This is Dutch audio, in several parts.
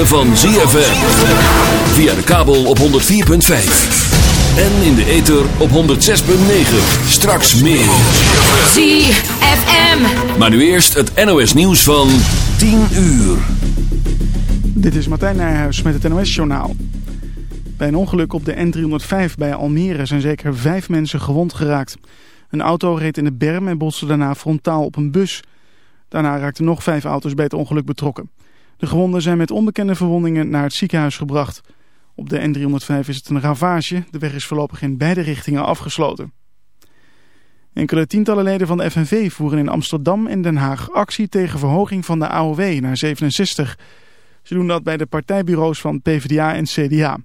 ritme van ZFM. Via de kabel op 104.5. En in de ether op 106.9. Straks meer. ZFM. Maar nu eerst het NOS nieuws van 10 uur. Dit is Martijn Nijhuis met het NOS-journaal. Bij een ongeluk op de N305 bij Almere zijn zeker vijf mensen gewond geraakt. Een auto reed in de berm en botste daarna frontaal op een bus. Daarna raakten nog vijf auto's bij het ongeluk betrokken. De gewonden zijn met onbekende verwondingen naar het ziekenhuis gebracht. Op de N305 is het een ravage. De weg is voorlopig in beide richtingen afgesloten. Enkele tientallen leden van de FNV voeren in Amsterdam en Den Haag actie tegen verhoging van de AOW naar 67. Ze doen dat bij de partijbureaus van PvdA en CDA.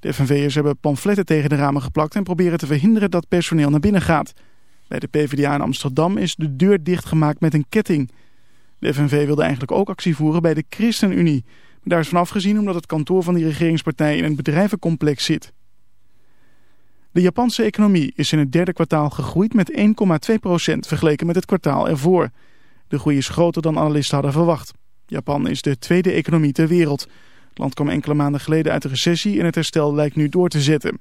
De FNV'ers hebben pamfletten tegen de ramen geplakt en proberen te verhinderen dat personeel naar binnen gaat. Bij de PvdA in Amsterdam is de deur dichtgemaakt met een ketting. De FNV wilde eigenlijk ook actie voeren bij de ChristenUnie. Maar daar is van afgezien omdat het kantoor van die regeringspartij in een bedrijvencomplex zit. De Japanse economie is in het derde kwartaal gegroeid met 1,2% vergeleken met het kwartaal ervoor. De groei is groter dan analisten hadden verwacht. Japan is de tweede economie ter wereld. Het land kwam enkele maanden geleden uit de recessie en het herstel lijkt nu door te zetten.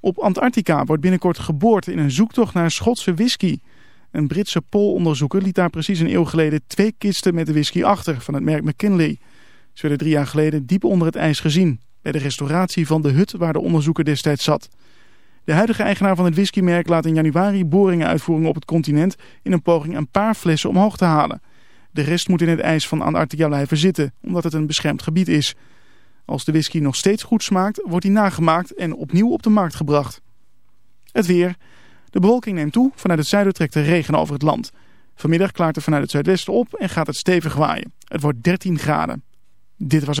Op Antarctica wordt binnenkort geboord in een zoektocht naar Schotse whisky. Een Britse poolonderzoeker liet daar precies een eeuw geleden twee kisten met whisky achter van het merk McKinley. Ze werden drie jaar geleden diep onder het ijs gezien, bij de restauratie van de hut waar de onderzoeker destijds zat. De huidige eigenaar van het whiskymerk laat in januari boringen uitvoeren op het continent in een poging een paar flessen omhoog te halen. De rest moet in het ijs van Antarctica blijven zitten, omdat het een beschermd gebied is. Als de whisky nog steeds goed smaakt, wordt die nagemaakt en opnieuw op de markt gebracht. Het weer. De bewolking neemt toe. Vanuit het zuiden trekt de regen over het land. Vanmiddag klaart er vanuit het zuidwesten op en gaat het stevig waaien. Het wordt 13 graden. Dit was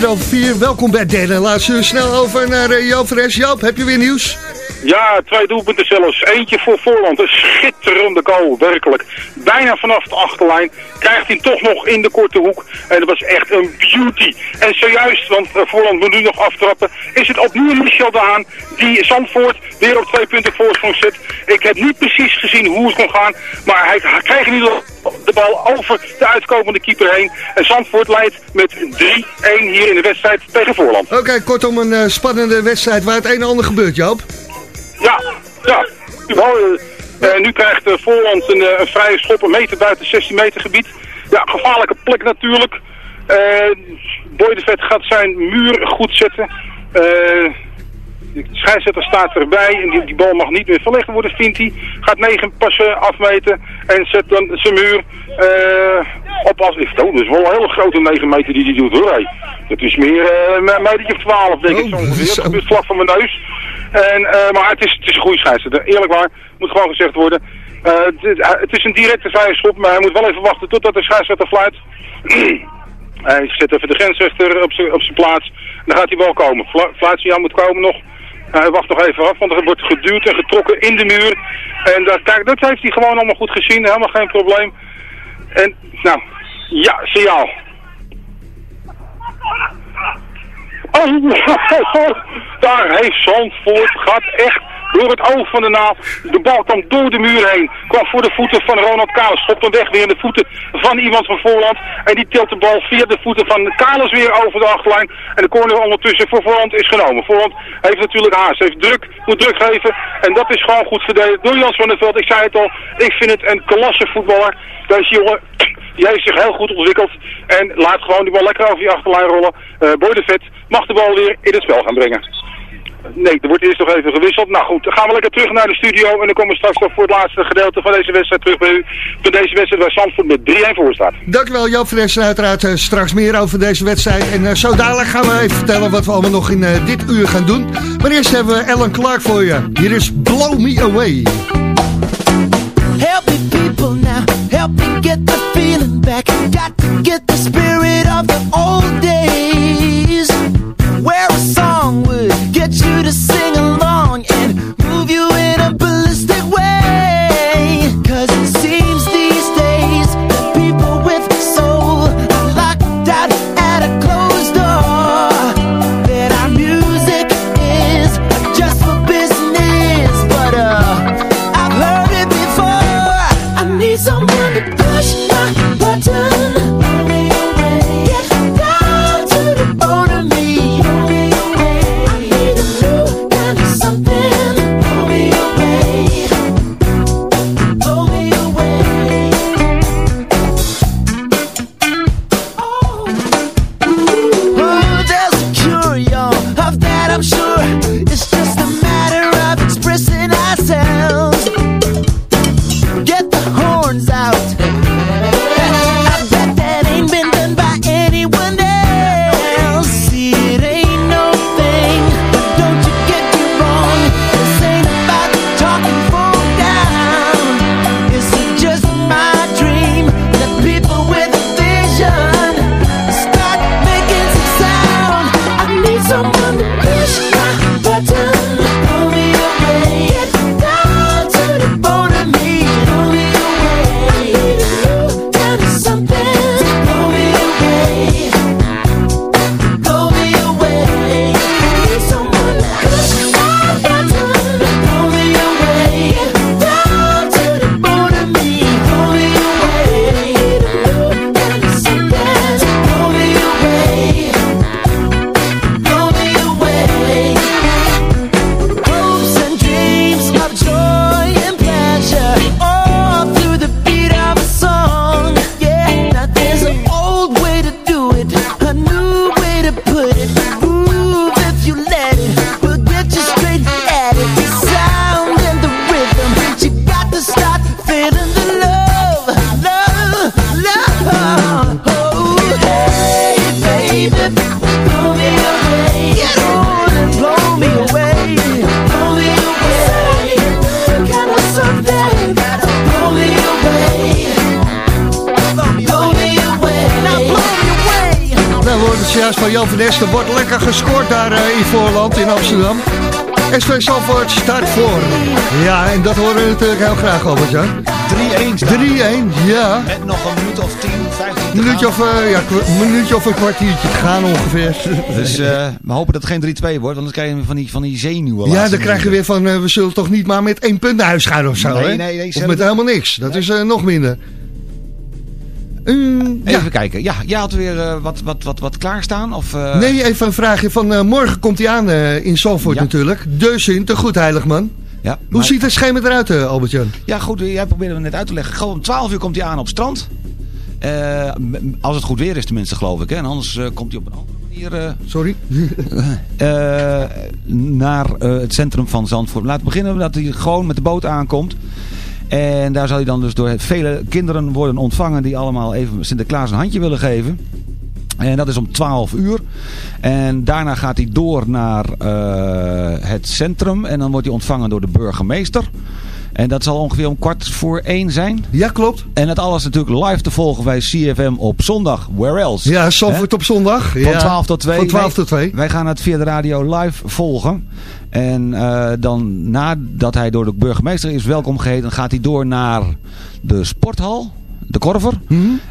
4 over 4. Welkom bij derde en laatste. Snel over naar uh, Joop Fres. Joop, heb je weer nieuws? Ja, twee doelpunten zelfs. Eentje voor Voorland. Een schitterende goal, werkelijk. Bijna vanaf de achterlijn krijgt hij toch nog in de korte hoek. En dat was echt een beauty. En zojuist, want uh, Voorland moet nu nog aftrappen, is het opnieuw Michel Daan die Zandvoort weer op twee punten voorsprong zet. Ik heb niet precies gezien hoe het kon gaan, maar hij, hij krijgt nu de bal over de uitkomende keeper heen. En Zandvoort leidt met 3-1 hier in de wedstrijd tegen Voorland. Oké, okay, kortom een uh, spannende wedstrijd waar het een en ander gebeurt, Joop. Ja, ja. Uh, nu krijgt uh, Voorland een, uh, een, vrije schop, een meter buiten 16 meter gebied. Ja, gevaarlijke plek natuurlijk. Uh, Boy de Vet gaat zijn muur goed zetten. De scheidsrechter staat erbij en die, die, bal mag niet meer verlegd worden, vindt hij. Gaat 9 passen afmeten en zet dan zijn muur op als... Oh, dat is wel een hele grote 9 meter die hij doet hoor. Hey. Dat is meer een metertje of 12 denk ik Oh, zo ongeveer. Dat gebeurt vlak van mijn neus. En, uh, maar het is, het is een goede scheidsrechter. Eerlijk waar, moet gewoon gezegd worden. Uh, het, het, is een directe vrije schop, maar hij moet wel even wachten totdat de scheidsrechter fluit. hij zet even de grensrechter op zijn plaats. Dan gaat hij wel komen. Fluitsignaal moet komen nog. Hij wacht nog even af, want er wordt geduwd en getrokken in de muur. En dat, dat heeft hij gewoon allemaal goed gezien, helemaal geen probleem. En, nou, ja, signaal. Oh, daar heeft Zandvoort gaat echt door het oog van de naald. De bal kwam door de muur heen. Kwam voor de voeten van Ronald Kalis. Schopt hem weg weer in de voeten van iemand van Voorland. En die tilt de bal via de voeten van Kalis weer over de achterlijn. En de corner ondertussen voor Voorland is genomen. Voorland heeft natuurlijk haast. Heeft druk, moet druk geven. En dat is gewoon goed verdedigd door Jans van der Veld. Ik zei het al, ik vind het een klasse voetballer. Deze jongen die heeft zich heel goed ontwikkeld. En laat gewoon die bal lekker over die achterlijn rollen. Uh, Boy de Vet mag de bal weer in het spel gaan brengen. Nee, er wordt eerst nog even gewisseld. Nou goed, dan gaan we lekker terug naar de studio. En dan komen we straks nog voor het laatste gedeelte van deze wedstrijd terug bij u. Van deze wedstrijd waar Zandvoort met 3-1 voor staat. Dankjewel Joop Fres. Uiteraard uh, straks meer over deze wedstrijd. En uh, zo dadelijk gaan we even vertellen wat we allemaal nog in uh, dit uur gaan doen. Maar eerst hebben we Ellen Clark voor je. Hier is Blow Me Away. Help me people now. Help me get the feeling back. Got to get the spirit of the old days. Van Jan van Esten. wordt lekker gescoord daar eh, in Voorland in Amsterdam. SV Zandvoort start voor. Ja, en dat horen we natuurlijk heel graag, Albert-Jan. 3-1 3-1, ja. Met nog een minuut of 10, 15 te Een minuutje of, eh, ja, een minuutje of een kwartiertje te gaan ongeveer. Dus eh, we hopen dat het geen 3-2 wordt, want dan krijg je van die, van die zenuwen. Ja, dan krijg je weer van, eh, we zullen toch niet maar met één punt naar huis gaan of zo, Nee, hè? nee, nee, Of met helemaal niks. Dat is eh, nog minder. Ja. Even kijken. Ja, jij had weer eh, wat, wat, wat, wat klaarstaan? Of, eh, Nee, even een vraagje van eh, morgen komt hij aan in Zandvoort Ja. natuurlijk. De Sint, goed heiligman. Ja, Hoe ziet het schema eruit, Albert-Jan? Ja, goed, jij probeerde het net uit te leggen. Gewoon om 12 uur komt hij aan op strand. Als het goed weer is tenminste, geloof ik. Hè? En anders komt hij op een andere manier Sorry. naar het centrum van Zandvoort. Laten we beginnen dat hij gewoon met de boot aankomt. En daar zal hij dan dus door vele kinderen worden ontvangen die allemaal even Sinterklaas een handje willen geven. En dat is om 12 uur. En daarna gaat hij door naar eh, het centrum. En dan wordt hij ontvangen door de burgemeester. En dat zal ongeveer om kwart voor één zijn. Ja, klopt. En het alles natuurlijk live te volgen bij CFM op zondag. Where else? Ja, Zandvoort op zondag. Van ja. 12 tot 2. Van 12 Wij- tot 2. Wij gaan het via de radio live volgen. En eh, dan nadat hij door de burgemeester is welkom geheten, gaat hij door naar de sporthal. De Korver.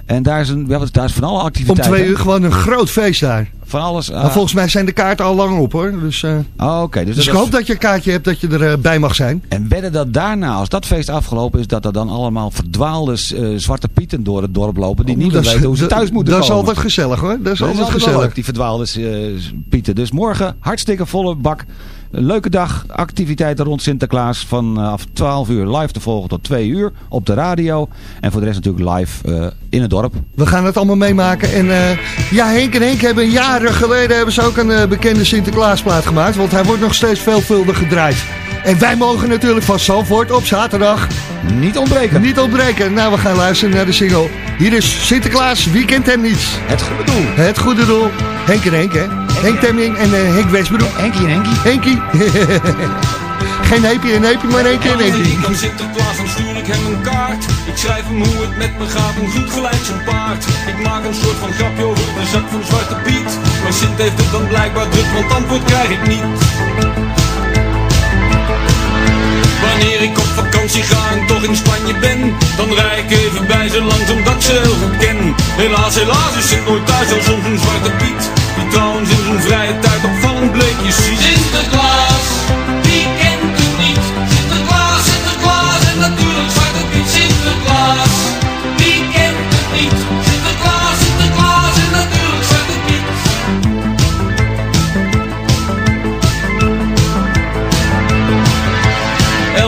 En daar is, een, ja, daar is van alle Mhm. Om activiteiten. twee uur gewoon een groot feest daar. Van alles. Maar volgens mij zijn de kaarten al lang op hoor. Dus, eh, oh, oké, dus dus dat ik is- hoop dat je een kaartje hebt dat je erbij bij mag zijn. En wedden dat daarna, als dat feest afgelopen is, dat er dan allemaal verdwaalde eh, zwarte pieten door het dorp lopen. Die niet meer Dat is- weten hoe ze dat- thuis moeten Dat is komen. altijd gezellig hoor. Dat is Dat is altijd altijd wel gezellig. leuk, die verdwaalde eh, pieten. Dus morgen hartstikke volle bak. Leuke dag. Activiteiten rond Sinterklaas vanaf 12 uur live te volgen tot 2 uur op de radio. En voor de rest natuurlijk live eh, in het dorp. We gaan het allemaal meemaken. En eh, ja, Henk en Henk hebben jaren geleden hebben ze ook een eh, bekende Sinterklaasplaat gemaakt. Want hij wordt nog steeds veelvuldig gedraaid. En wij mogen natuurlijk van Zandvoort op zaterdag Niet ontbreken. niet ontbreken. Nou, we gaan luisteren naar de single. Hier is Sinterklaas, wie kent hem niet? Het goede doel. Het goede doel. Henk en Henk, hè? Henk Temming en eh, Henk Westbroek. Henkie en Henkie. Henkie. Geen heepje en heepje, maar Henkie en Henkie. Ik aan Sinterklaas, dan stuur ik hem een kaart. Ik schrijf hem hoe het met me gaat en goed gelijk zijn paard. Ik maak een soort van grapje over de zak van Zwarte Piet. Maar Sint heeft het dan blijkbaar druk, want antwoord krijg ik niet. Wanneer ik op vakantie ga en toch in Spanje ben Dan rij ik even bij ze langs omdat ik ze heel goed ken Helaas, helaas is Sint nooit thuis als soms een zwarte piet Die trouwens in zijn vrije tijd opvallend bleekjes ziet Sinterklaas,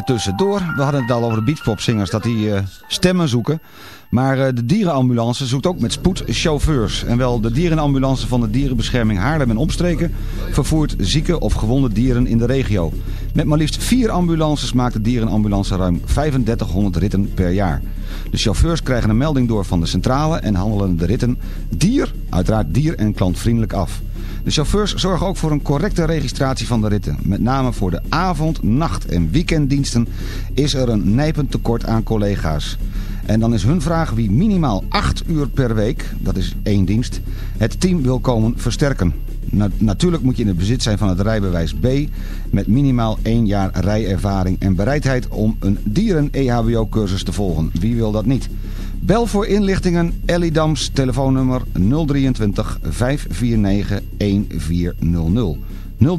tussendoor. We hadden het al over de beachpopzingers dat die eh, stemmen zoeken. Maar eh, de dierenambulance zoekt ook met spoed chauffeurs. En wel de dierenambulance van de dierenbescherming Haarlem en Omstreken vervoert zieke of gewonde dieren in de regio. Met maar liefst vier ambulances maakt de dierenambulance ruim 3500 ritten per jaar. De chauffeurs krijgen een melding door van de centrale en handelen de ritten dier, uiteraard dier en klantvriendelijk af. De chauffeurs zorgen ook voor een correcte registratie van de ritten. Met name voor de avond, nacht en weekenddiensten is er een nijpend tekort aan collega's. En dan is hun vraag wie minimaal 8 uur per week, dat is één dienst, het team wil komen versterken. Na- natuurlijk moet je in het bezit zijn van het rijbewijs B met minimaal één jaar rijervaring en bereidheid om een dieren-EHBO-cursus te volgen. Wie wil dat niet? Bel voor inlichtingen Ellie Dams telefoonnummer 023 549 1400.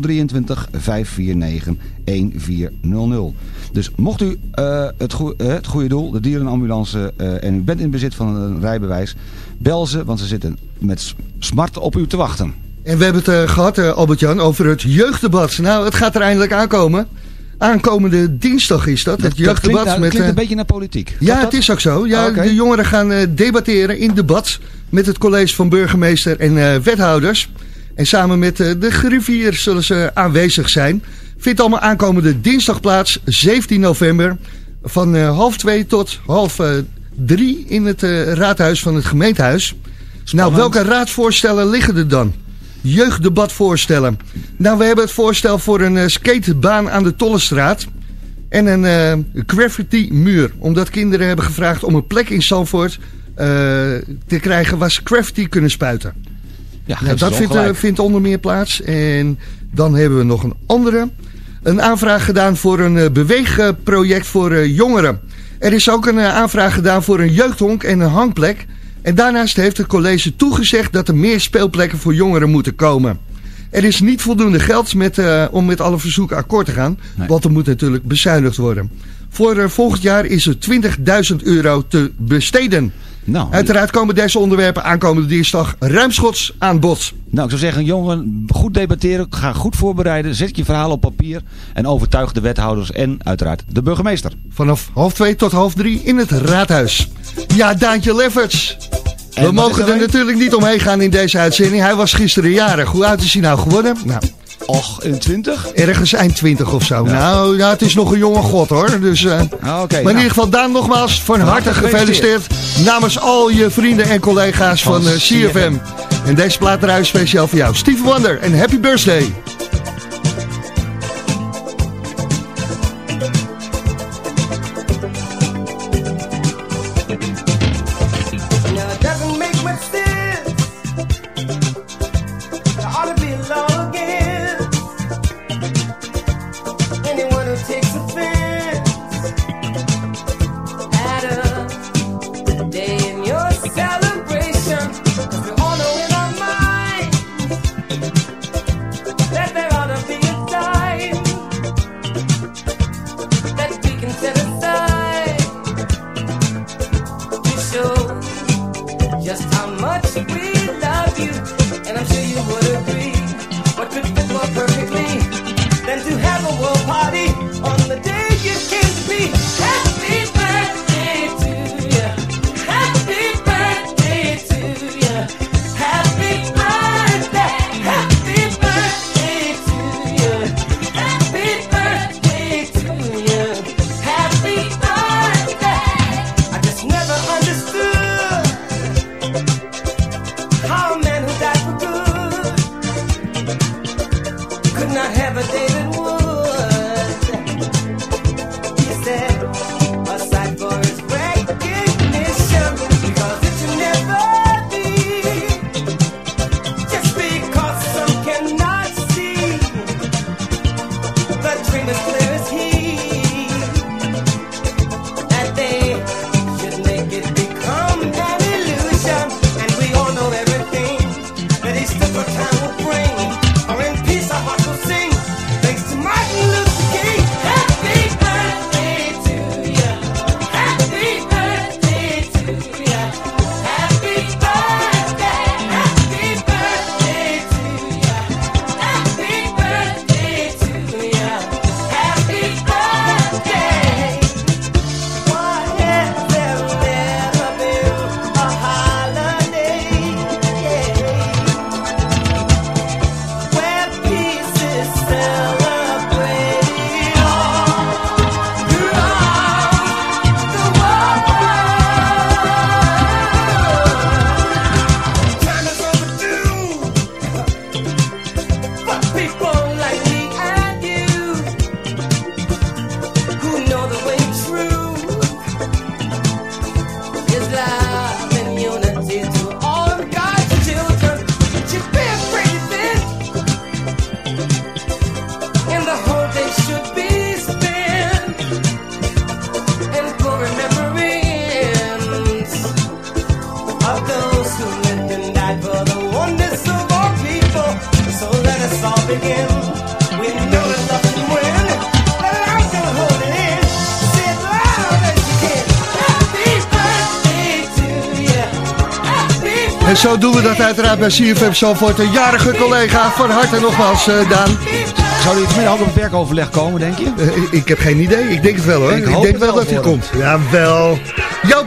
023 549 1400. Dus mocht u eh, het, goe- eh, het goede doel, de dierenambulance, eh, en u bent in bezit van een rijbewijs, bel ze, want ze zitten met smart op u te wachten. En we hebben het eh, gehad, eh, Albert-Jan, over het jeugddebat. Nou, het gaat er eindelijk aankomen. Aankomende dinsdag is dat, het Dat jeugddebat. klinkt, nou, met, klinkt een eh, beetje naar politiek. Ja, het dat? is ook zo. Ja, Ah. De jongeren gaan eh, debatteren in debat met het college van burgemeester en eh, wethouders. En samen met de griffier zullen ze aanwezig zijn. Vindt allemaal aankomende dinsdag plaats, 17 november. Van half twee tot half drie in het raadhuis van het gemeentehuis. Nou, welke raadsvoorstellen liggen er dan? Jeugddebatvoorstellen. Nou, we hebben het voorstel voor een eh, skatebaan aan de Tollestraat. En een eh graffiti muur. Omdat kinderen hebben gevraagd om een plek in Zandvoort eh, te krijgen waar ze graffiti kunnen spuiten. Ja, Nou, dat vindt, vindt onder meer plaats. En dan hebben we nog een andere. Een aanvraag gedaan voor een beweegproject voor jongeren. Er is ook een aanvraag gedaan voor een jeugdhonk en een hangplek. En daarnaast heeft het college toegezegd dat er meer speelplekken voor jongeren moeten komen. Er is niet voldoende geld met, eh, om met alle verzoeken akkoord te gaan. Want er moet natuurlijk bezuinigd worden. Voor eh, volgend jaar is er 20.000 euro te besteden. Nou, Uiteraard komen deze onderwerpen aankomende dinsdag ruimschots aan bod. Nou, ik zou zeggen, jongen, goed debatteren, ga goed voorbereiden, zet je verhaal op papier en overtuig de wethouders en uiteraard de burgemeester. Vanaf half twee tot half drie in het raadhuis. Ja, Daantje Lefferts. We mogen er natuurlijk niet omheen gaan in deze uitzending. Hij was gisteren jarig. Hoe oud is hij nou geworden? Nou, Och, in 20? ergens eind 20 of zo. Nou, ja, het is nog een jonge god hoor. Dus, eh, Ah, maar in nou. ieder geval, Daan, nogmaals van harte gefeliciteerd. Namens al je vrienden en collega's van, Van eh, CFM. En deze plaat eruit speciaal voor jou. Steve Wonder en happy birthday. En zo doen we dat uiteraard bij CFM Zalvoort. Een jarige collega. Van harte nogmaals, eh, Daan. Zou iets meer ook op het werkoverleg komen, denk je? Eh, ik- ik heb geen idee. Ik denk het wel hoor. Ik Ik, denk wel dat hij komt. Jawel. Joop.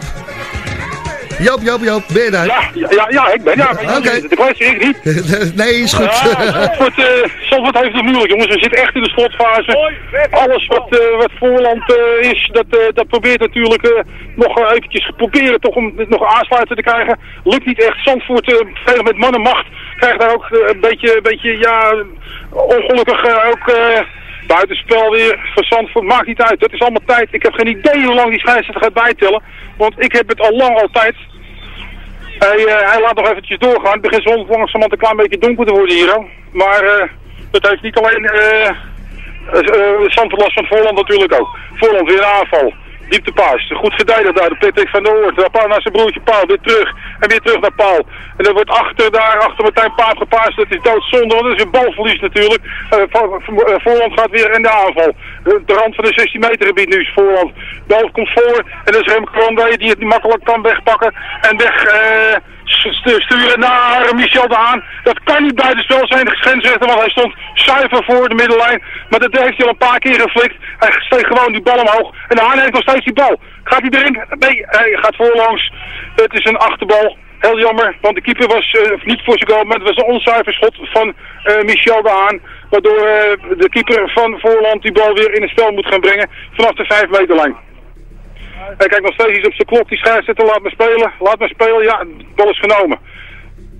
Joop, Joop, Joop. Ben je daar? Ja, ja, ja, ja, ik ben. Ja, Oké. de kwestie ik niet. nee, is goed. Ja, Zandvoort, eh, Zandvoort heeft het moeilijk, jongens. We zitten echt in de slotfase. Alles wat, eh, wat voorland eh, is, dat, eh, dat probeert natuurlijk eh, nog eventjes proberen toch om nog aansluiten te krijgen. Lukt niet echt. Zandvoort, eh, veel met mannenmacht, krijgt daar ook een beetje, een beetje ja, ongelukkig eh, ook... Buitenspel weer voor Zandvoort, maakt niet uit. Dat is allemaal tijd. Ik heb geen idee hoe lang die scheidsrechter gaat bijtellen. Want ik heb het al lang altijd. Hij, eh, hij laat nog eventjes doorgaan. Het begint zo langzamerhand een klein beetje donker te worden hier. Maar eh, dat heeft niet alleen uh, Zandvoort van voorland natuurlijk ook. Voorland weer aanval. Dieptepaas. Goed verdedigd daar. De Patrick van der Oort. Paal naar zijn broertje Paul. Weer terug. En weer terug naar Paul. En dan wordt achter daar, achter Martijn Paap gepaast. Dat is doodzonde. Want dat is een balverlies natuurlijk. Eh, Vo- Vo- eh, Voorland gaat weer in de aanval. Eh, De rand van de 16 meter gebied nu is Voorland. Bal komt voor. En dat is Remco Rondé die het makkelijk kan wegpakken. En weg eh, sturen naar Michel de Haan. Dat kan niet buitenspel zijn. De grensrechter. Want hij stond zuiver voor de middenlijn. Maar dat heeft hij al een paar keer geflikt. Hij steekt gewoon die bal omhoog. En de Haan heeft nog steeds die bal. Gaat hij erin? Nee, hij gaat voorlangs. Het is een achterbal. Heel jammer, want de keeper was eh, niet voor zijn goal, maar het was een onzuiver schot van eh, Michel de Haan. Waardoor eh, de keeper van Voorland die bal weer in het spel moet gaan brengen vanaf de 5 meterlijn. Hij kijkt nog steeds iets op zijn klok, die scheidsrechter laat me spelen. Laat me spelen, ja, de bal is genomen.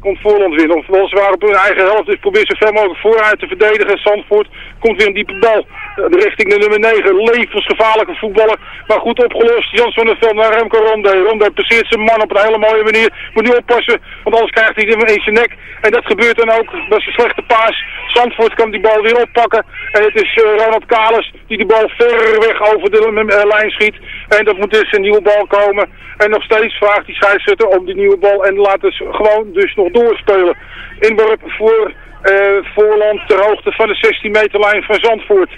Komt Voorland weer, oftewel ze waren op hun eigen helft, dus probeert zo ver mogelijk vooruit te verdedigen. Zandvoort komt weer een diepe bal eh, richting de nummer 9. Levensgevaarlijke voetballer, maar goed opgelost. Jans van der Veld naar Remco Ronde. Ronde passeert zijn man op een hele mooie manier. Moet nu oppassen, want anders krijgt hij hem in zijn nek. En dat gebeurt dan ook. Dat is een slechte paas. Zandvoort kan die bal weer oppakken. En het is eh, Ronald Kalis die die bal ver weg over de eh, lijn schiet. En dat moet dus een nieuwe bal komen. En nog steeds vraagt die scheidsrechter om die nieuwe bal. En laten ze gewoon dus nog doorspelen. Inworp voor eh, Voorland ter hoogte van de 16 meter lijn van Zandvoort.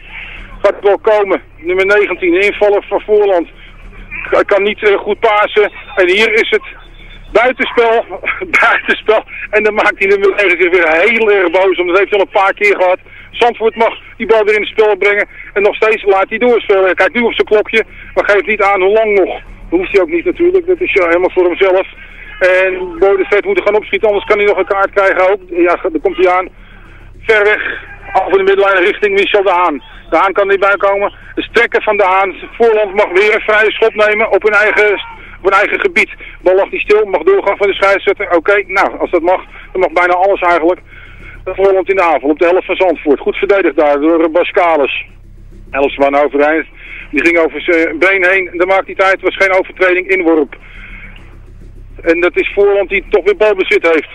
Gaat het wel komen. Nummer 19, invaller van Voorland. Hij kan niet eh, goed pasen. En hier is het buitenspel. buitenspel. En dan maakt hij 9 zich weer heel erg boos. Want dat heeft hij al een paar keer gehad. Zandvoort mag die bal weer in het spel brengen. En nog steeds laat hij doorspelen. Hij kijkt nu op zijn klokje. Maar geeft niet aan hoe lang nog. Dat hoeft hij ook niet natuurlijk. Dat is ja, helemaal voor hemzelf. En Boy de Vet moet er gaan opschieten. Anders kan hij nog een kaart krijgen ook. Ja, daar komt hij aan. Ver weg. Over de middenlijn richting Michel de Haan. De Haan kan er niet bij komen. De strekken van de Haan. Voorland mag weer een vrije schop nemen op hun eigen, op hun eigen gebied. Bal lag niet stil. Mag doorgaan van de scheidsrechter. Oké, nou, als dat mag. Dan mag bijna alles eigenlijk. Voorland in de aanval op de helft van Zandvoort. Goed verdedigd daar door Bascalis. Elsman overeind. Die ging over zijn been heen. Dat maakt niet uit. Het was geen overtreding. Inworp. En dat is Voorland die toch weer balbezit heeft.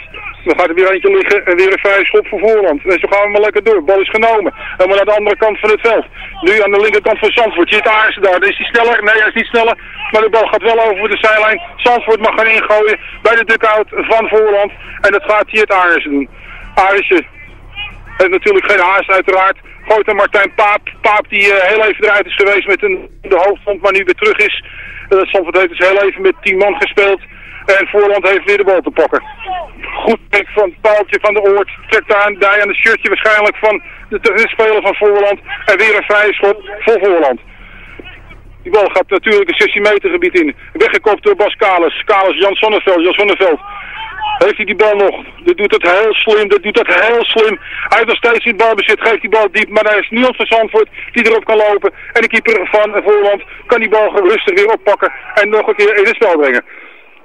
Dan gaat er weer eentje liggen en weer een vrije schop voor Voorland. En zo gaan we maar lekker door. Bal is genomen. Helemaal naar de andere kant van het veld. Nu aan de linkerkant van Zandvoort. Zit Aarsen daar. Is hij sneller? Nee, hij is niet sneller. Maar de bal gaat wel over de zijlijn. Zandvoort mag gaan ingooien bij de dugout van Voorland. En dat gaat Tjeerd Aarsen doen. Aarsen heeft natuurlijk geen haast uiteraard. Gooit aan Martijn Paap. Paap die eh, heel even eruit is geweest met een, de hoofdvond, maar nu weer terug is. Uh, Zandvoort heeft dus heel even met 10 man gespeeld. En Voorland heeft weer de bal te pakken. Goed van het paaltje van de Oort. Trekt daar aan, daar aan het shirtje waarschijnlijk van de, de speler van Voorland. En weer een vrije schop voor Voorland. Die bal gaat natuurlijk een 16 meter gebied in. Weggekopt door Bas Kalis. Kalis, Jan Sonneveld. Jan Sonneveld. Heeft hij die bal nog? Dat doet het heel slim, dat doet het heel slim. Hij heeft nog steeds die balbezit, geeft die bal diep. Maar daar is Niels van Zandvoort die erop kan lopen. En de keeper van Voorland kan die bal rustig weer oppakken. En nog een keer in het spel brengen.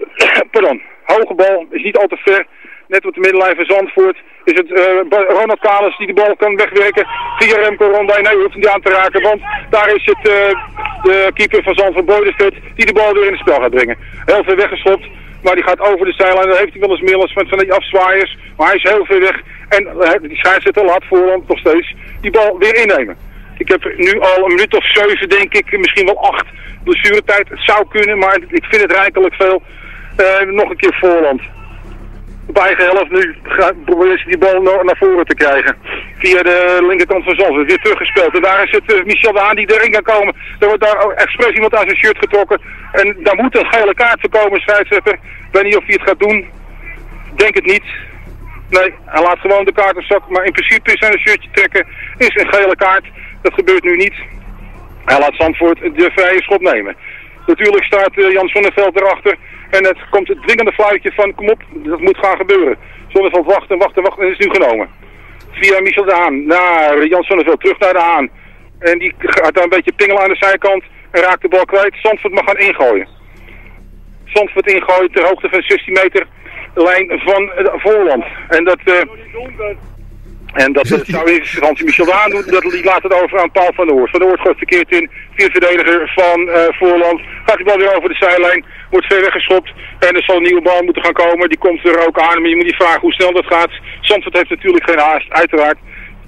Pardon, hoge bal, is niet al te ver. Net op de middenlijn van Zandvoort is het uh, Ronald Kalis die de bal kan wegwerken via Remco Rondijn. Nee, hoeft hem niet aan te raken, want daar is het uh, de keeper van Zandvoort Boydestedt die de bal weer in het spel gaat brengen. Heel ver weggeslopt, maar die gaat over de zijlijn. Dan heeft hij wel eens meer last van, die afzwaaiers, maar hij is heel ver weg. En uh, die scheidsrechter laat Voorland nog steeds die bal weer innemen. Ik heb nu al een minuut of zeven, denk ik, misschien wel acht blessuretijd. Het zou kunnen, maar ik vind het rijkelijk veel. Nog een keer Voorland op eigen helft nu proberen ze die bal naar voren te krijgen. Via de linkerkant van Zandvoort. Weer teruggespeeld. En daar is het uh, Michel de die erin kan komen. Er wordt daar expres iemand aan zijn shirt getrokken. En daar moet een gele kaart voor komen, scheidsrechter. Ik weet niet of hij het gaat doen. Denk het niet. Nee, hij laat gewoon de kaart op zak. Maar in principe is zijn shirtje trekken is een gele kaart. Dat gebeurt nu niet. Hij laat Zandvoort de vrije schop nemen. Natuurlijk staat uh, Jan Sonneveld erachter. En het komt het dwingende fluitje van, kom op, dat moet gaan gebeuren. Zonneveld wacht en wacht en wacht en is nu genomen. Via Michel de Haan naar Jan Zonneveld, terug naar de Haan. En die gaat daar een beetje pingelen aan de zijkant en raakt de bal kwijt. Zandvoort mag gaan ingooien. Zandvoort ingooien ter hoogte van 16 meter lijn van uh, Voorland. En dat... Uh, en dat uh, zou in Fransie Michel de Haan doen. Dat die laat het over aan Paul van der Hoort. Van der Hoort gooit verkeerd in. Vier verdediger van uh, Voorland. Gaat die bal weer over de zijlijn. Wordt ver weggeschopt. En er zal een nieuwe bal moeten gaan komen. Die komt er ook aan. Maar je moet niet vragen hoe snel dat gaat. Zandvoort heeft natuurlijk geen haast. Uiteraard.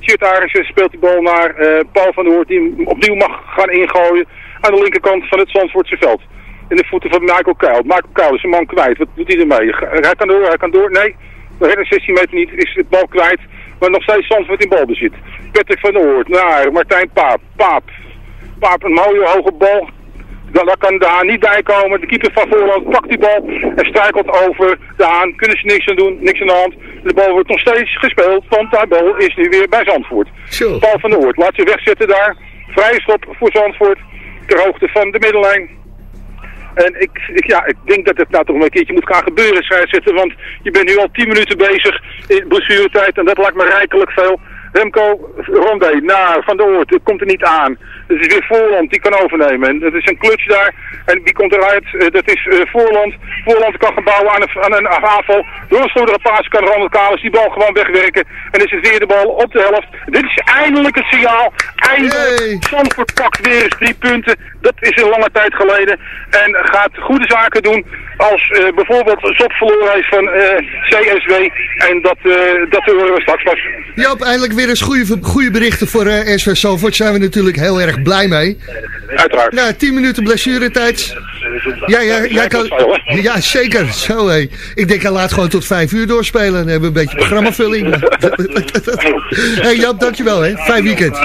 Tjert Arissen speelt die bal naar uh, Paul van der Hoort. Die opnieuw mag gaan ingooien. aan de linkerkant van het Zandvoortse veld. In de voeten van Michael Kuil. Michael Kuil is een man kwijt. Wat doet hij ermee? Hij kan door, hij kan door. Nee, de redder 16 meter niet, is het bal kwijt. Maar nog steeds Zandvoort in balbezit. Patrick van der Hoort naar Martijn Paap. Paap. Paap, een mooie hoge bal. Daar kan de Haan niet bij komen. De keeper van Voorland pakt die bal en struikelt over de Haan. Kunnen ze niks aan doen, niks aan de hand. De bal wordt nog steeds gespeeld, want de bal is nu weer bij Zandvoort. Paul van der Hoort laat zich wegzetten daar. Vrije schop voor Zandvoort. Ter hoogte van de middellijn. En ik, ik, ja, ik denk dat het nou toch een keertje moet gaan gebeuren, scheidsrechter. Want je bent nu al 10 minuten bezig in blessuretijd en dat lijkt me rijkelijk veel. Remco Rondé, naar Van der Oort, het komt er niet aan. Het is weer Voorland die kan overnemen. En het is een clutch daar. En wie komt eruit? Eh, dat is eh, Voorland. Voorland kan gaan bouwen aan een, aan een aanval. Paas kan Ronald Kalis die bal gewoon wegwerken. En is het weer de bal op de helft. Dit is eindelijk het signaal. Eindelijk. Zandvoort pakt weer eens drie punten. Dat is een lange tijd geleden. En gaat goede zaken doen als eh, bijvoorbeeld Zop verloren heeft van eh, CSW. En dat, eh, dat horen we straks pas. Joop, eindelijk weer eens goede, goede berichten voor eh SV Zalvoort. Zijn we natuurlijk heel erg blij mee. Uiteraard. Ja, 10 minuten blessuretijd. Ja, ja, jij kan... ja, zeker. Zo, hé. Ik denk, hij laat gewoon tot 5 uur doorspelen. Dan hebben we een beetje programmavulling. hey, Joop, dankjewel, hè. Fijn weekend.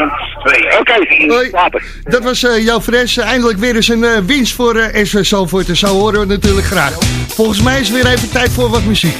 Oké, Hoi. Dat was jouw Fres. Eindelijk weer eens een eh, winst voor eh SV Zalvoort. En zo horen we natuurlijk graag. Volgens mij is het weer even tijd voor wat muziek.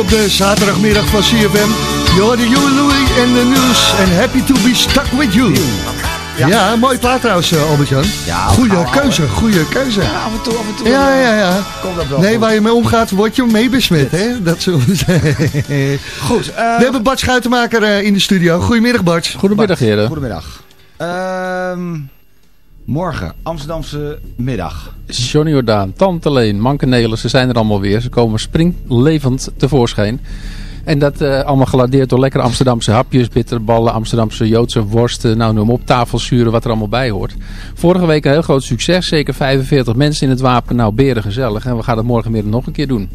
Op de zaterdagmiddag van CFM. Je hoorde Joe Louis en de nieuws en happy to be stuck with you. Ja, mooi plaat trouwens, eh, Albert-Jan. Ja, goeie gauw, keuze, goede keuze. af en toe, af en toe. Ja, ja, ja. Komt dat wel Nee, goed. waar je mee omgaat, word je mee besmet, hè? Dat zullen we zeggen. Goed. eh, We hebben Bart Schuitenmaker eh, in de studio. Goedemiddag, Bart. Goedemiddag, heren. Goedemiddag. Ehm, morgen, Amsterdamse middag. Johnny Jordaan, Tante Leen, Manke Nelen, ze zijn er allemaal weer. Ze komen springlevend tevoorschijn. En dat eh, allemaal geladeerd door lekkere Amsterdamse hapjes, bitterballen, Amsterdamse Joodse worsten, nou noem op, tafelzuren, wat er allemaal bij hoort. Vorige week een heel groot succes, zeker 45 mensen in het wapen. Nou, beren gezellig. En we gaan het morgenmiddag nog een keer doen.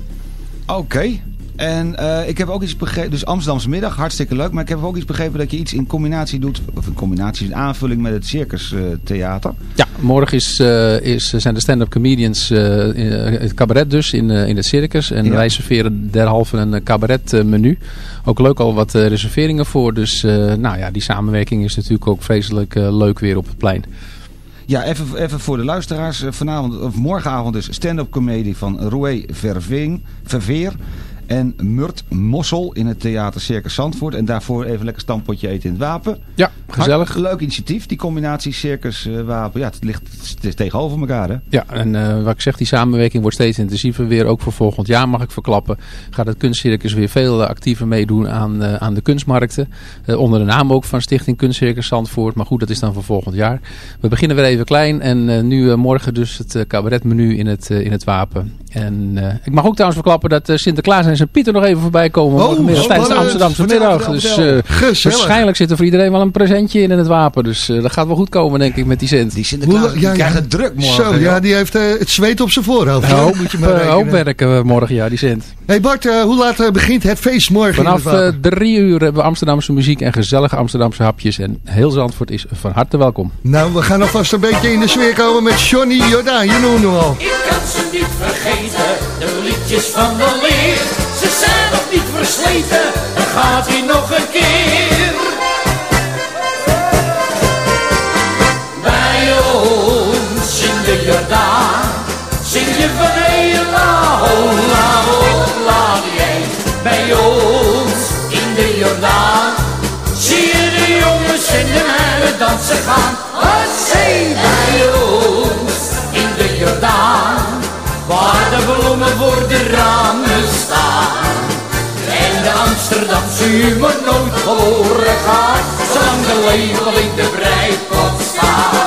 Oké. En eh, ik heb ook iets begrepen, dus Amsterdamse middag, hartstikke leuk. Maar ik heb ook iets begrepen dat je iets in combinatie doet, of in combinatie, in aanvulling met het Circus eh, Theater. Ja, morgen is, eh, is, zijn de stand-up comedians, in, het cabaret dus, in, in het circus. En Ja. wij serveren derhalve een cabaret eh, menu. Ook leuk al wat reserveringen voor. Dus nou ja, die samenwerking is natuurlijk ook vreselijk leuk weer op het plein. Ja, even, even voor de luisteraars. Vanavond, of morgenavond is stand-up comedie van Roué Verving, Verveer en Murt Mossel in het theater Circus Zandvoort. En daarvoor even lekker stampotje eten in het Wapen. Ja, gezellig. Hart- leuk initiatief, die combinatie Circus eh, Wapen. Ja, het ligt het is tegenover elkaar hè. Ja, en eh, wat ik zeg, die samenwerking wordt steeds intensiever. Weer ook voor volgend jaar mag ik verklappen. Gaat het kunstcircus weer veel eh, actiever meedoen aan, aan de kunstmarkten. Onder de naam ook van Stichting Kunstcircus Zandvoort. Maar goed, dat is dan voor volgend jaar. We beginnen weer even klein. En nu morgen dus het cabaretmenu in het, in het Wapen. En eh, ik mag ook trouwens verklappen dat eh, Sinterklaas en zijn Pieter nog even voorbij komen. Oh, morgenmiddag tijdens de. Amsterdamse middag. Dus eh, waarschijnlijk zit er voor iedereen wel een presentje in in het Wapen. Dus eh, dat gaat wel goed komen denk ik met die cent. Die Sinterklaas die krijgt het druk morgen. Zo, ja, die heeft eh, het zweet op zijn voorhoofd. Hoop, Moet je maar hoop werken morgen, ja, die cent. Hey Bart, hoe laat begint het feest morgen Vanaf in het Wapen? drie uur hebben we Amsterdamse muziek en gezellige Amsterdamse hapjes. En heel Zandvoort is van harte welkom. Nou, we gaan alvast een beetje in de sfeer komen met Johnny Jordaan. Je noemt hem al. Ik kan ze niet vergeten, de liedjes van de leer. Ze zijn nog niet versleten, dan gaat hij nog een keer. Bij ons in de Jordaan zing je van hela hola hola jij. Bij ons in de Jordaan zie je de jongens en de meiden dansen gaan. Wat zee bij ons in de Jordaan, de bloemen voor de ramen staan. En de Amsterdamse humor nooit verloren gaat, zolang de lepel in de breipot staat.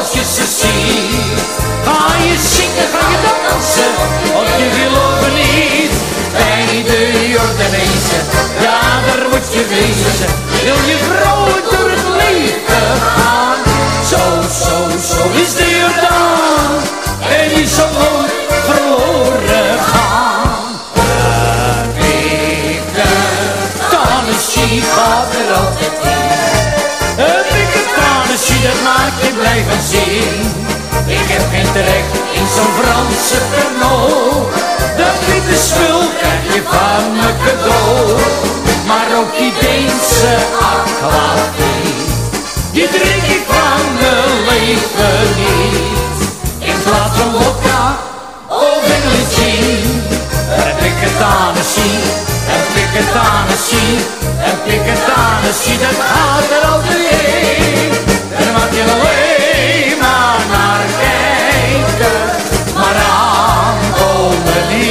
Als je ze ziet. Ga je zingen, ga je dansen, of je wil of niet. Bij de Jordanezen, ja daar moet je wezen. Wil je vrolijk door het leven gaan. Zo, zo, zo is de Jordaan. En die zal cadeau. Maar ook die Deense aquavit, die drink ik van mijn leven niet. In plaats van vodka of English gin, een piketanessie, een piketanessie, een piketanessie, dat gaat er altijd in. Daar mag je alleen maar naar kijken, maar aankomen niet.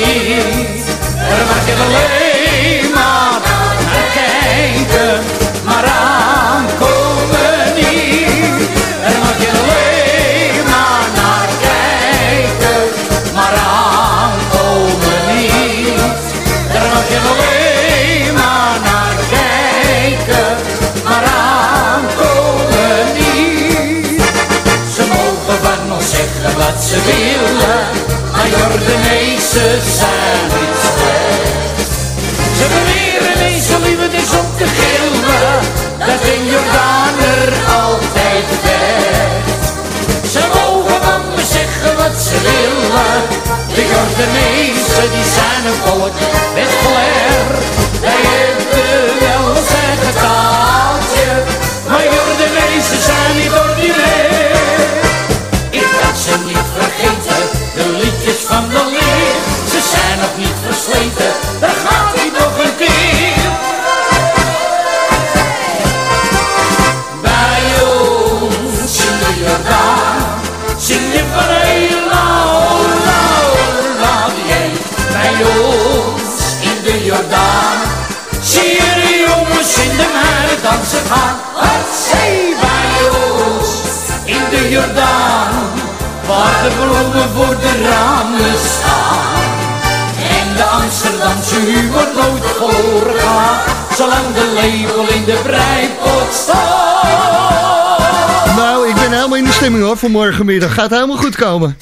Ze willen, maar Jordanezen zijn niet slecht. Ze beweren eens zo lief het is om te gillen, dat een Jordaner altijd vecht. Ze mogen van me zeggen wat ze willen, de Jordanezen die zijn een volk van de. Ze zijn nog niet versleten, daar gaat hij nog een keer. Bij ons in de Jordaan, zing je van Ela, Ola, Ola, jij. Bij ons in de Jordaan, zie je de jongens in de meren dansen gaan. De bloemen voor de ramen staan. En de Amsterdamse humor nooit verloren gaat, zolang de label in de breipot staat. Nou, ik ben helemaal in de stemming hoor voor morgenmiddag. Gaat helemaal goed komen.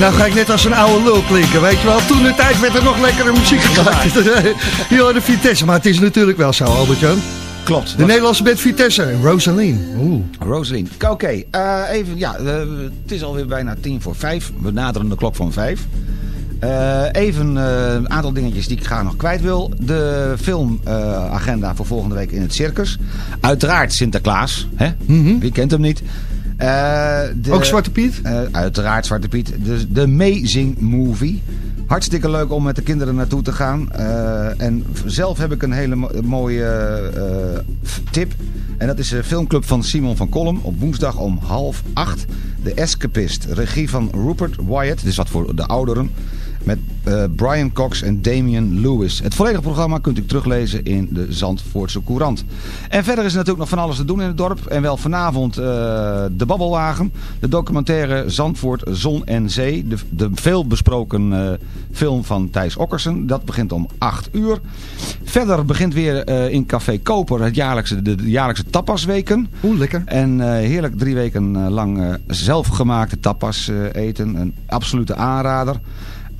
Nou ga ik net als een oude lul klinken, weet je wel. Toen de tijd werd er nog lekkere muziek gemaakt. Je hoorde Vitesse, maar het is natuurlijk wel zo, Albert-Jan. Klopt. De Nederlandse band Vitesse, en Rosaline. Oeh. Rosalien. Oké, eh, even, ja, eh, het is alweer bijna tien voor vijf. We naderen de klok van vijf. Eh, even een aantal dingetjes die ik graag nog kwijt wil. De filmagenda voor volgende week in het circus. Uiteraard Sinterklaas. Hè? Wie kent hem niet? Eh, de- Ook Zwarte Piet? eh, uiteraard Zwarte Piet. De, de Amazing Movie. Hartstikke leuk om met de kinderen naartoe te gaan. Eh, en zelf heb ik een hele mo- mooie tip. En dat is de filmclub van Simon van Kolm op woensdag om half acht. De Escapist, regie van Rupert Wyatt. Is wat voor de ouderen. Met eh, Brian Cox en Damian Lewis. Het volledige programma kunt u teruglezen in de Zandvoortse Courant. En verder is er natuurlijk nog van alles te doen in het dorp. En wel vanavond eh, de Babbelwagen. De documentaire Zandvoort, Zon en Zee. De, de veel besproken eh, film van Thijs Okkersen. Dat begint om 8 uur. Verder begint weer in Café Koper het jaarlijkse, de, de jaarlijkse tapasweken. Oeh, lekker. En heerlijk drie weken lang zelfgemaakte tapas eten. Een absolute aanrader.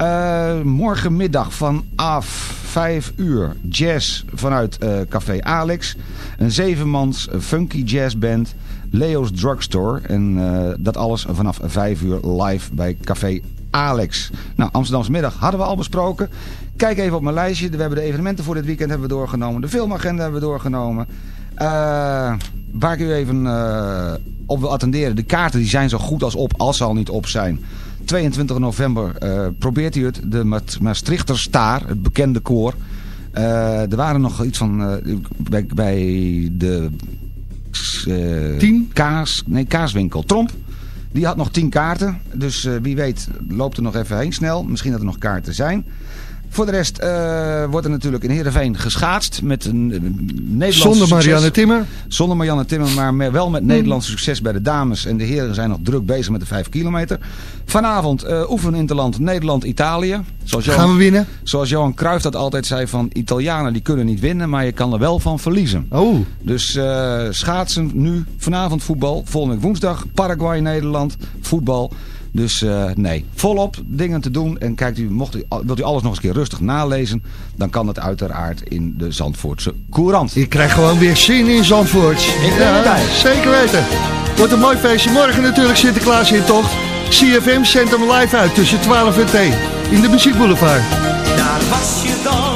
Eh, morgenmiddag vanaf 5 uur jazz vanuit eh, Café Alex. Een zevenmans funky jazzband. Leo's Drugstore. En eh, dat alles vanaf 5 uur live bij Café Alex. Nou, Amsterdamse middag hadden we al besproken. Kijk even op mijn lijstje. We hebben de evenementen voor dit weekend hebben we doorgenomen. De filmagenda hebben we doorgenomen. Waar ik u even op wil attenderen. De kaarten die zijn zo goed als op, als ze al niet op zijn. 22 november eh, probeert u het. De Ma- Maastrichter Staar, het bekende koor. Eh, er waren nog iets van... eh, bij, bij de... Tien? Kaas, nee, kaaswinkel. Tromp. Die had nog 10 kaarten. Dus wie weet loopt er nog even heen snel. Misschien dat er nog kaarten zijn. Voor de rest eh, wordt er natuurlijk in Heerenveen geschaatst. Met een, Nederlandse Zonder Marianne succes. Timmer. Zonder Marianne Timmer, maar wel met Nederlands succes bij de dames. En de heren zijn nog druk bezig met de 5 kilometer. Vanavond eh oefen Interland Nederland-Italië. Gaan we winnen? Zoals Johan Cruijff dat altijd zei van Italianen die kunnen niet winnen, maar je kan er wel van verliezen. Oh. Dus eh, schaatsen nu, vanavond voetbal, volgende woensdag Paraguay-Nederland, voetbal. Dus eh, nee, volop dingen te doen. En kijkt u, mocht u, wilt u alles nog eens een keer rustig nalezen, dan kan dat uiteraard in de Zandvoortse Courant. Ik krijg gewoon weer zin in Zandvoort. Ik ben erbij. Zeker weten. Wordt een mooi feestje. Morgen natuurlijk Sinterklaas in tocht. CFM zendt hem live uit tussen 12 en 2 in de Muziekboulevard. Daar was je dan,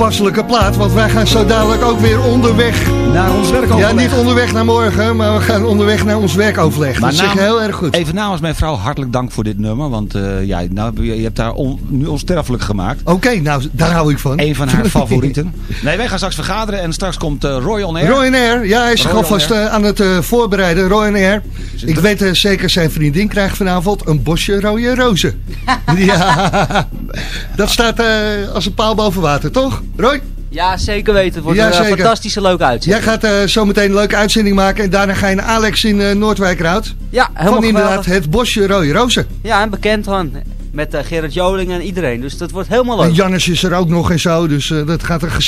toepasselijke plaat, want wij gaan zo dadelijk ook weer onderweg. Naar ons werkoverleg. Ja, niet onderweg naar morgen, maar we gaan onderweg naar ons werkoverleg. Dat zeg je naam- heel erg goed. Even namens mijn vrouw hartelijk dank voor dit nummer. Want eh, ja, nou, je hebt haar on- nu onsterfelijk gemaakt. Oké, nou, daar hou ik van. Een van haar favorieten. Nee, wij gaan straks vergaderen en straks komt eh, Roy on Air. Roy Air, ja, hij is zich Roy alvast on eh, aan het voorbereiden. Roy Air. Ik weet zeker, zijn vriendin krijgt vanavond een bosje rode rozen. ja, dat staat eh, als een paal boven water, toch? Roy? Ja, zeker weten. Het wordt Ja, een fantastische leuke uitzending. Jij gaat eh, zo meteen een leuke uitzending maken en daarna ga je naar Alex in eh Noordwijkerhout. Ja, helemaal Van inderdaad geweldig. het bosje rode rozen. Ja, en bekend van. Met Gerrit Joling en iedereen. Dus dat wordt helemaal leuk. En Jannes is er ook nog en zo, dus dat gaat er gezellig.